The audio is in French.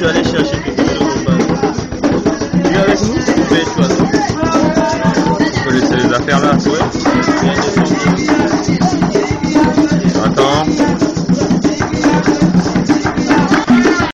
Je vais aller chercher quelque chose au bas. Viens avec nous?